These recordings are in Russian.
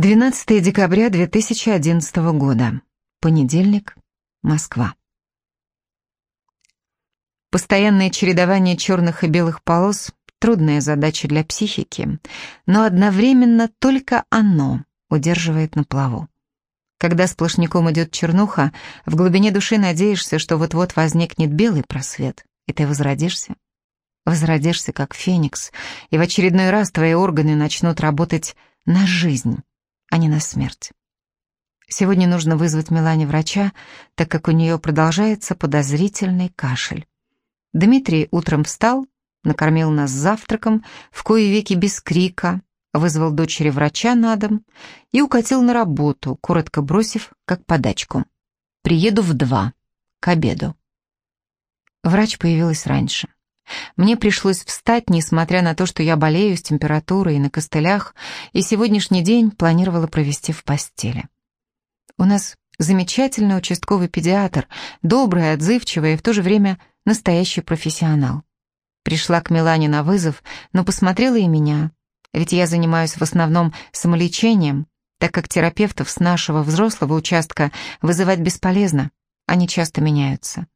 12 декабря 2011 года. Понедельник. Москва. Постоянное чередование черных и белых полос – трудная задача для психики, но одновременно только оно удерживает на плаву. Когда сплошняком идет чернуха, в глубине души надеешься, что вот-вот возникнет белый просвет, и ты возродишься. Возродишься, как феникс, и в очередной раз твои органы начнут работать на жизнь а не на смерть. Сегодня нужно вызвать Милане врача, так как у нее продолжается подозрительный кашель. Дмитрий утром встал, накормил нас завтраком, в кои веки без крика, вызвал дочери врача на дом и укатил на работу, коротко бросив, как подачку. «Приеду в два, к обеду». Врач появилась раньше. Мне пришлось встать, несмотря на то, что я болею с температурой и на костылях, и сегодняшний день планировала провести в постели. У нас замечательный участковый педиатр, добрый, отзывчивый и в то же время настоящий профессионал. Пришла к Милане на вызов, но посмотрела и меня, ведь я занимаюсь в основном самолечением, так как терапевтов с нашего взрослого участка вызывать бесполезно, они часто меняются.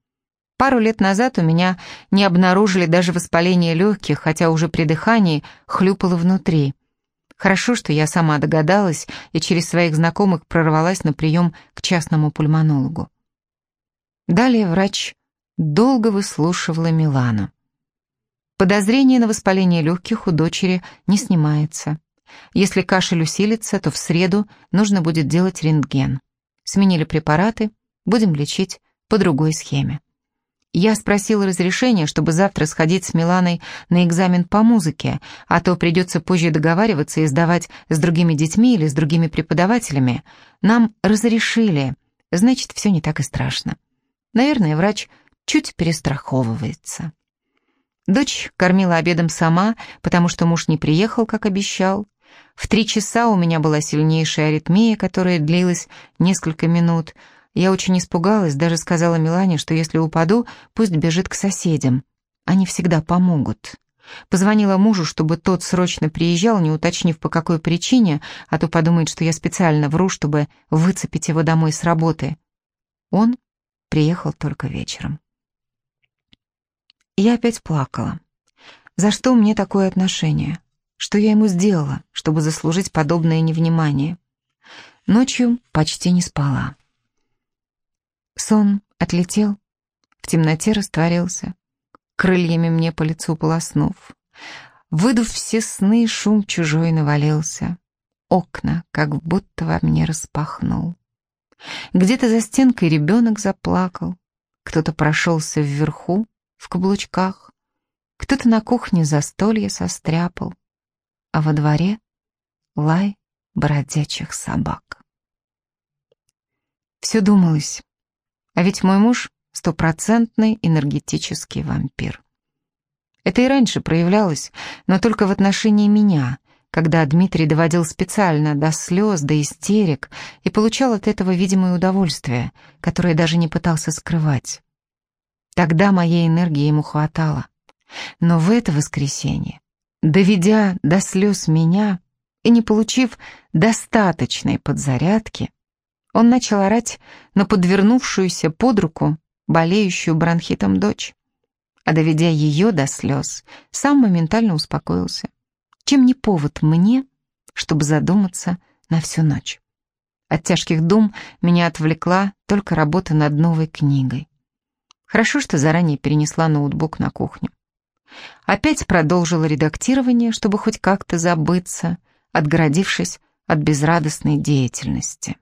Пару лет назад у меня не обнаружили даже воспаление легких, хотя уже при дыхании хлюпало внутри. Хорошо, что я сама догадалась и через своих знакомых прорвалась на прием к частному пульмонологу. Далее врач долго выслушивала Милану. Подозрение на воспаление легких у дочери не снимается. Если кашель усилится, то в среду нужно будет делать рентген. Сменили препараты, будем лечить по другой схеме. Я спросила разрешения, чтобы завтра сходить с Миланой на экзамен по музыке, а то придется позже договариваться и сдавать с другими детьми или с другими преподавателями. Нам разрешили, значит, все не так и страшно. Наверное, врач чуть перестраховывается. Дочь кормила обедом сама, потому что муж не приехал, как обещал. В три часа у меня была сильнейшая аритмия, которая длилась несколько минут — я очень испугалась, даже сказала Милане, что если упаду, пусть бежит к соседям. Они всегда помогут. Позвонила мужу, чтобы тот срочно приезжал, не уточнив по какой причине, а то подумает, что я специально вру, чтобы выцепить его домой с работы. Он приехал только вечером. Я опять плакала. За что мне такое отношение? Что я ему сделала, чтобы заслужить подобное невнимание? Ночью почти не спала. Сон отлетел, в темноте растворился, крыльями мне по лицу полоснув. Выдув все сны, шум чужой навалился. Окна как будто во мне распахнул. Где-то за стенкой ребенок заплакал, кто-то прошелся вверху, в каблучках, кто-то на кухне застолье состряпал, а во дворе лай бродячих собак. Все думалось, а ведь мой муж — стопроцентный энергетический вампир. Это и раньше проявлялось, но только в отношении меня, когда Дмитрий доводил специально до слез, до истерик и получал от этого видимое удовольствие, которое даже не пытался скрывать. Тогда моей энергии ему хватало. Но в это воскресенье, доведя до слез меня и не получив достаточной подзарядки, он начал орать на подвернувшуюся под руку, болеющую бронхитом дочь. А доведя ее до слез, сам моментально успокоился. Чем не повод мне, чтобы задуматься на всю ночь. От тяжких дум меня отвлекла только работа над новой книгой. Хорошо, что заранее перенесла ноутбук на кухню. Опять продолжила редактирование, чтобы хоть как-то забыться, отгородившись от безрадостной деятельности.